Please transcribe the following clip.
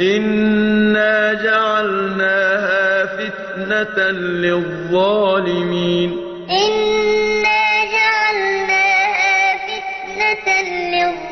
إِنَّا جَعَلْنَاهَا فِتْنَةً لِّلظَّالِمِينَ. إِنَّا جَعَلْنَاهَا فِتْنَةً لِّلظَّالِمِينَ.